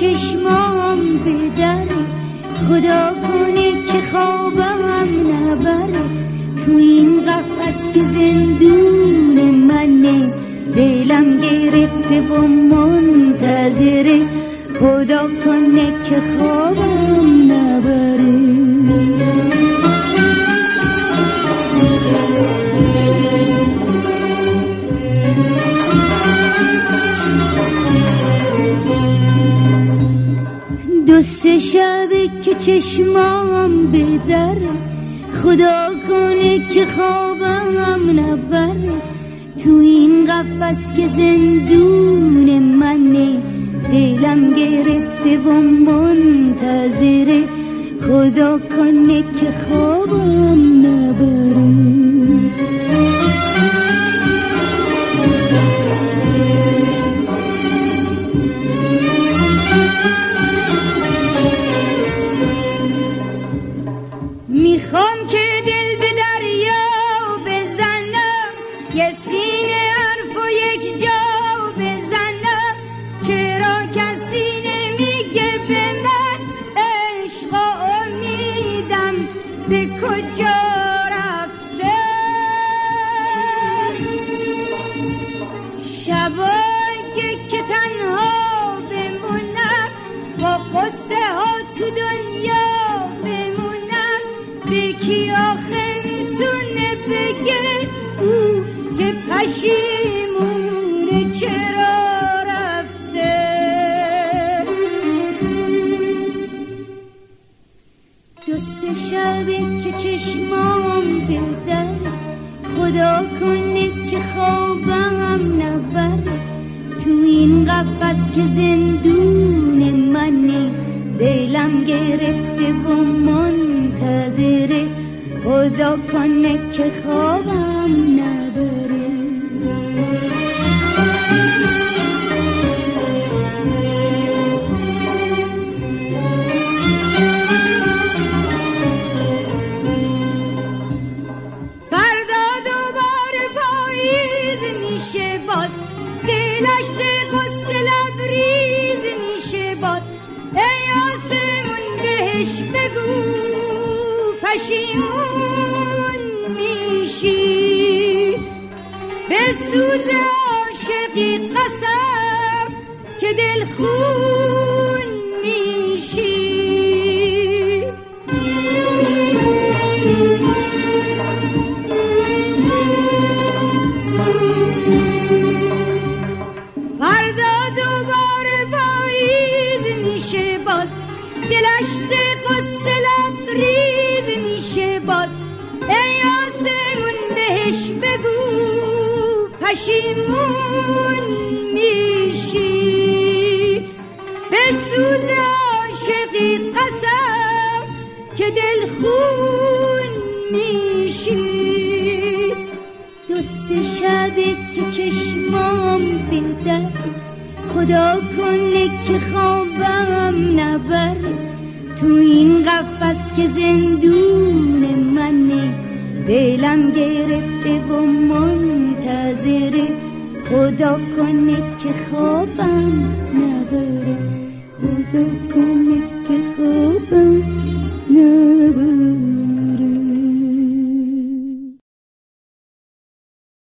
چشمام بدره خدا کنه که خوابم نبره. تو این قفص که زندون منه دلم گرفته و منتظره. خدا کنه که خوابم نبره. دوست شبه که چشمام بدره خدا کنه که خوابم نبره تو این قفص که زندون منه دلم گرفته و منتظره. خدا کنه که خوابم نبره. کجا رفته شبایی که با قصه ها تو دنیا بمونم. کی آخه می‌تونه او که پشیمونه خدا کنه که خوابم نبره. تو این قفص که زندون منه دلم گرفته و منتظره. خدا کنه که خوابم نبره. دلش قصه لبریز میشه باز ای آسمون بهش بگو پشیمون میشی. به سوز عاشقی قسم که دل خون دلش قصه لبریز میشه باز. ای آسمون بهش بگو پشیمون میشی. به سوز عاشقی قسم که دل خون میشی. دوست شبه که چشمام بدر خدا کنه که خوابم نبره تو این قفص که زندون منه دلم گرفته و منتظره. خدا کنه که خوابم نبره. خدا کنه